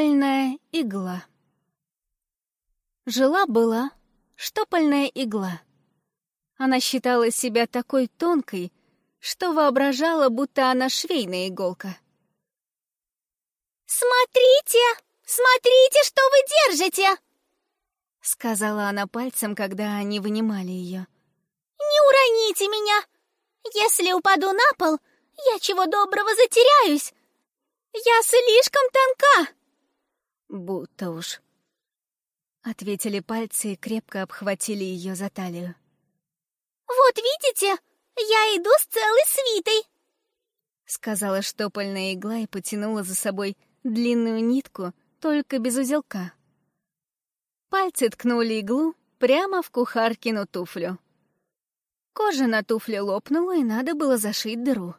Штопольная игла. Жила-была штопольная игла. Она считала себя такой тонкой, что воображала, будто она швейная иголка. «Смотрите! Смотрите, что вы держите!» Сказала она пальцем, когда они вынимали ее. «Не уроните меня! Если упаду на пол, я чего доброго затеряюсь! Я слишком тонка!» «Будто уж», — ответили пальцы и крепко обхватили ее за талию. «Вот видите, я иду с целой свитой!» Сказала штопольная игла и потянула за собой длинную нитку, только без узелка. Пальцы ткнули иглу прямо в кухаркину туфлю. Кожа на туфле лопнула, и надо было зашить дыру.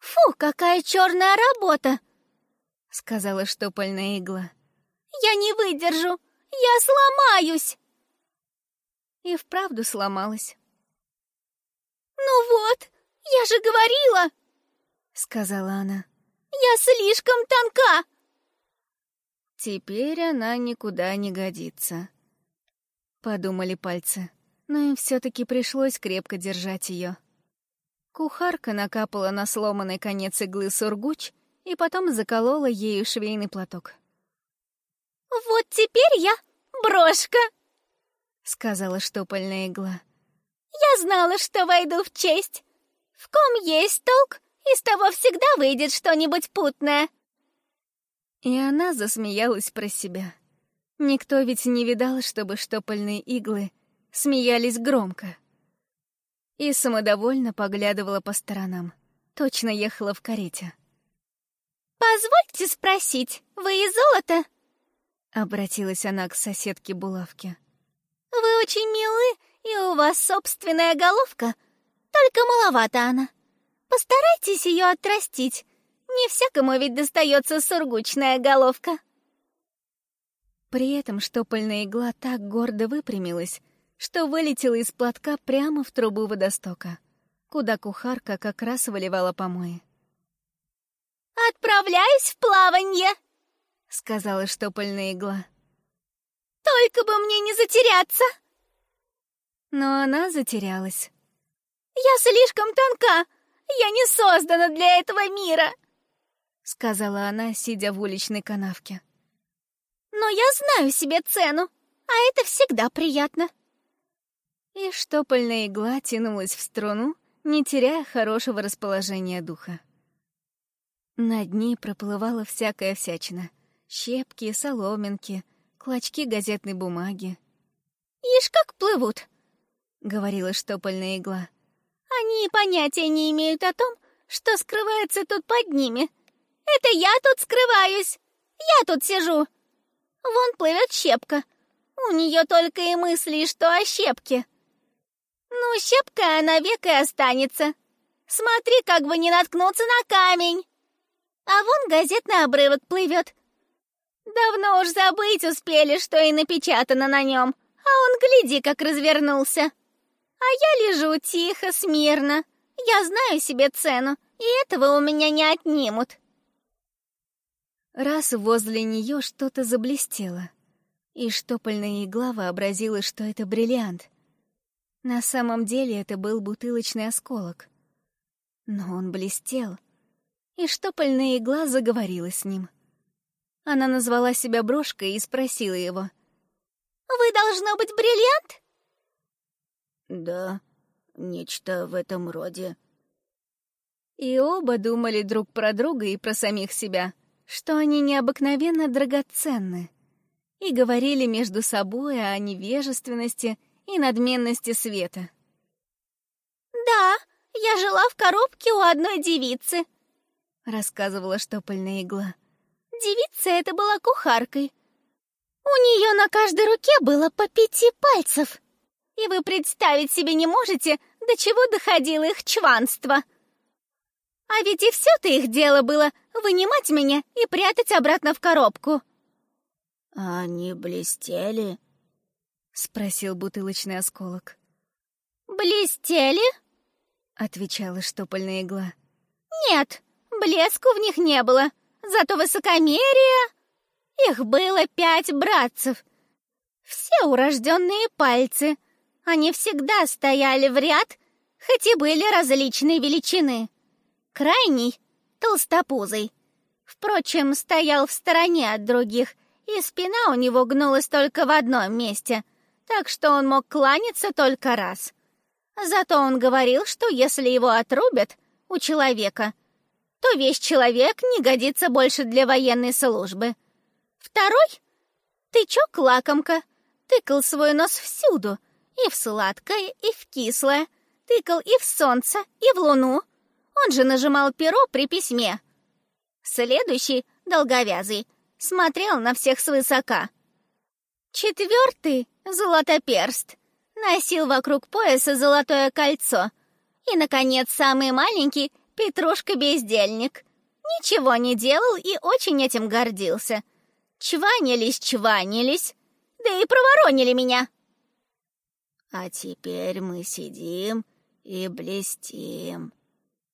«Фу, какая черная работа!» — сказала штопольная игла. «Я не выдержу! Я сломаюсь!» И вправду сломалась. «Ну вот, я же говорила!» — сказала она. «Я слишком тонка!» «Теперь она никуда не годится», — подумали пальцы, но им все-таки пришлось крепко держать ее. Кухарка накапала на сломанный конец иглы сургуч и потом заколола ею швейный платок. «Вот теперь я брошка», — сказала штопольная игла. «Я знала, что войду в честь. В ком есть толк, из того всегда выйдет что-нибудь путное». И она засмеялась про себя. Никто ведь не видал, чтобы штопольные иглы смеялись громко. И самодовольно поглядывала по сторонам. Точно ехала в карете. «Позвольте спросить, вы из золота?» Обратилась она к соседке Булавке. «Вы очень милы, и у вас собственная головка, только маловато она. Постарайтесь ее отрастить, не всякому ведь достается сургучная головка». При этом штопольная игла так гордо выпрямилась, что вылетела из платка прямо в трубу водостока, куда кухарка как раз выливала помои. «Отправляюсь в плаванье!» — сказала штопольная игла. «Только бы мне не затеряться!» Но она затерялась. «Я слишком тонка! Я не создана для этого мира!» — сказала она, сидя в уличной канавке. «Но я знаю себе цену, а это всегда приятно!» И штопольная игла тянулась в струну, не теряя хорошего расположения духа. Над ней проплывала всякая всячина. Щепки, соломинки, клочки газетной бумаги. «Ишь, как плывут!» — говорила штопольная игла. «Они понятия не имеют о том, что скрывается тут под ними. Это я тут скрываюсь! Я тут сижу! Вон плывет щепка. У нее только и мысли, что о щепке. Ну, щепка она век и останется. Смотри, как бы не наткнуться на камень!» А вон газетный обрывок плывет. Давно уж забыть успели, что и напечатано на нем. А он, гляди, как развернулся. А я лежу тихо, смирно. Я знаю себе цену, и этого у меня не отнимут. Раз возле нее что-то заблестело, и штопольная игла вообразила, что это бриллиант. На самом деле это был бутылочный осколок. Но он блестел — и штопольная игла заговорила с ним. Она назвала себя брошкой и спросила его. «Вы, должно быть, бриллиант?» «Да, нечто в этом роде». И оба думали друг про друга и про самих себя, что они необыкновенно драгоценны, и говорили между собой о невежественности и надменности света. «Да, я жила в коробке у одной девицы», — рассказывала штопольная игла. «Девица эта была кухаркой. У нее на каждой руке было по пяти пальцев. И вы представить себе не можете, до чего доходило их чванство. А ведь и все-то их дело было вынимать меня и прятать обратно в коробку». «А они блестели?» — спросил бутылочный осколок. «Блестели?» — отвечала штопольная игла. «Нет, Блеску в них не было, зато высокомерие... Их было пять братцев. Все урожденные пальцы. Они всегда стояли в ряд, хоть и были различной величины. Крайний — толстопузый. Впрочем, стоял в стороне от других, и спина у него гнулась только в одном месте, так что он мог кланяться только раз. Зато он говорил, что если его отрубят у человека, то весь человек не годится больше для военной службы. Второй — тычок-лакомка, тыкал свой нос всюду, и в сладкое, и в кислое, тыкал и в солнце, и в луну. Он же нажимал перо при письме. Следующий, долговязый, смотрел на всех свысока. Четвертый, золотоперст, носил вокруг пояса золотое кольцо. И, наконец, самый маленький, Петрушка-бездельник. Ничего не делал и очень этим гордился. Чванились, чванились, да и проворонили меня. А теперь мы сидим и блестим,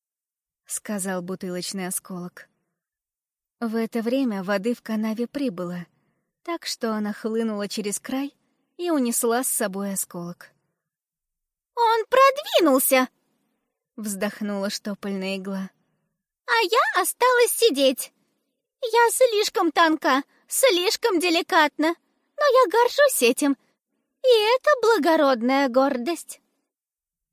— сказал бутылочный осколок. В это время воды в канаве прибыло, так что она хлынула через край и унесла с собой осколок. «Он продвинулся!» — вздохнула штопольная игла. «А я осталась сидеть. Я слишком тонка, слишком деликатна, но я горжусь этим, и это благородная гордость».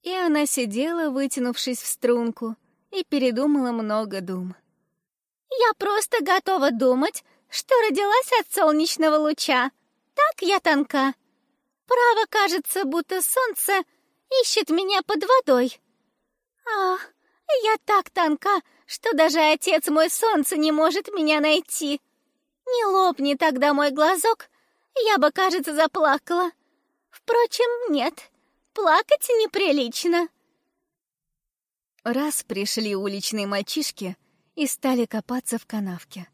И она сидела, вытянувшись в струнку, и передумала много дум. «Я просто готова думать, что родилась от солнечного луча. Так я тонка. Право кажется, будто солнце ищет меня под водой. Ах, я так тонка, что даже отец мой солнце не может меня найти. Не лопни тогда мой глазок, я бы, кажется, заплакала. Впрочем, нет, плакать неприлично. Раз пришли уличные мальчишки и стали копаться в канавке,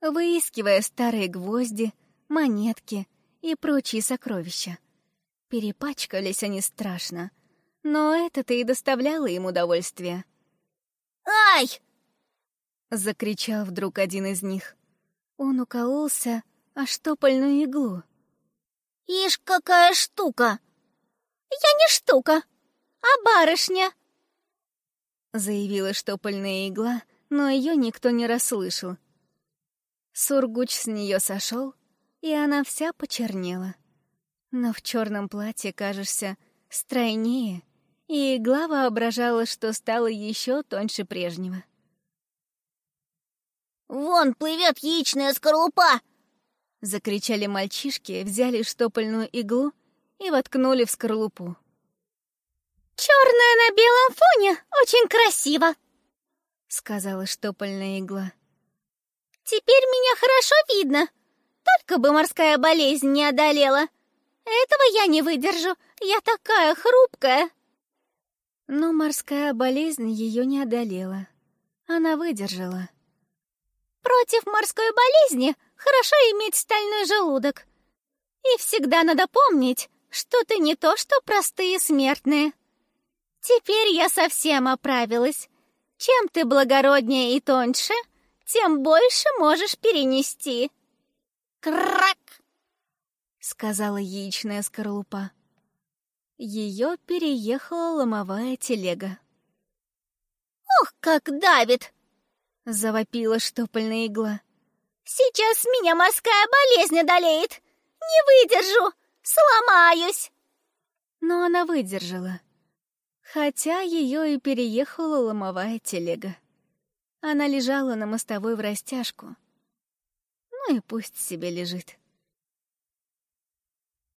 выискивая старые гвозди, монетки и прочие сокровища. Перепачкались они страшно, но это-то и доставляло им удовольствие. «Ай!» — закричал вдруг один из них. Он укололся о штопольную иглу. «Ишь, какая штука!» «Я не штука, а барышня!» Заявила штопольная игла, но ее никто не расслышал. Сургуч с нее сошел, и она вся почернела. Но в черном платье кажешься стройнее и игла воображала, что стала еще тоньше прежнего. «Вон плывет яичная скорлупа!» Закричали мальчишки, взяли штопольную иглу и воткнули в скорлупу. «Черная на белом фоне очень красиво!» Сказала штопольная игла. «Теперь меня хорошо видно. Только бы морская болезнь не одолела. Этого я не выдержу, я такая хрупкая!» Но морская болезнь ее не одолела. Она выдержала. «Против морской болезни хорошо иметь стальной желудок. И всегда надо помнить, что ты не то что простые смертные. Теперь я совсем оправилась. Чем ты благороднее и тоньше, тем больше можешь перенести». «Крак!» — сказала яичная скорлупа. Ее переехала ломовая телега. «Ох, как давит!» — завопила штопольная игла. «Сейчас меня морская болезнь одолеет! Не выдержу! Сломаюсь!» Но она выдержала, хотя ее и переехала ломовая телега. Она лежала на мостовой в растяжку. Ну и пусть себе лежит.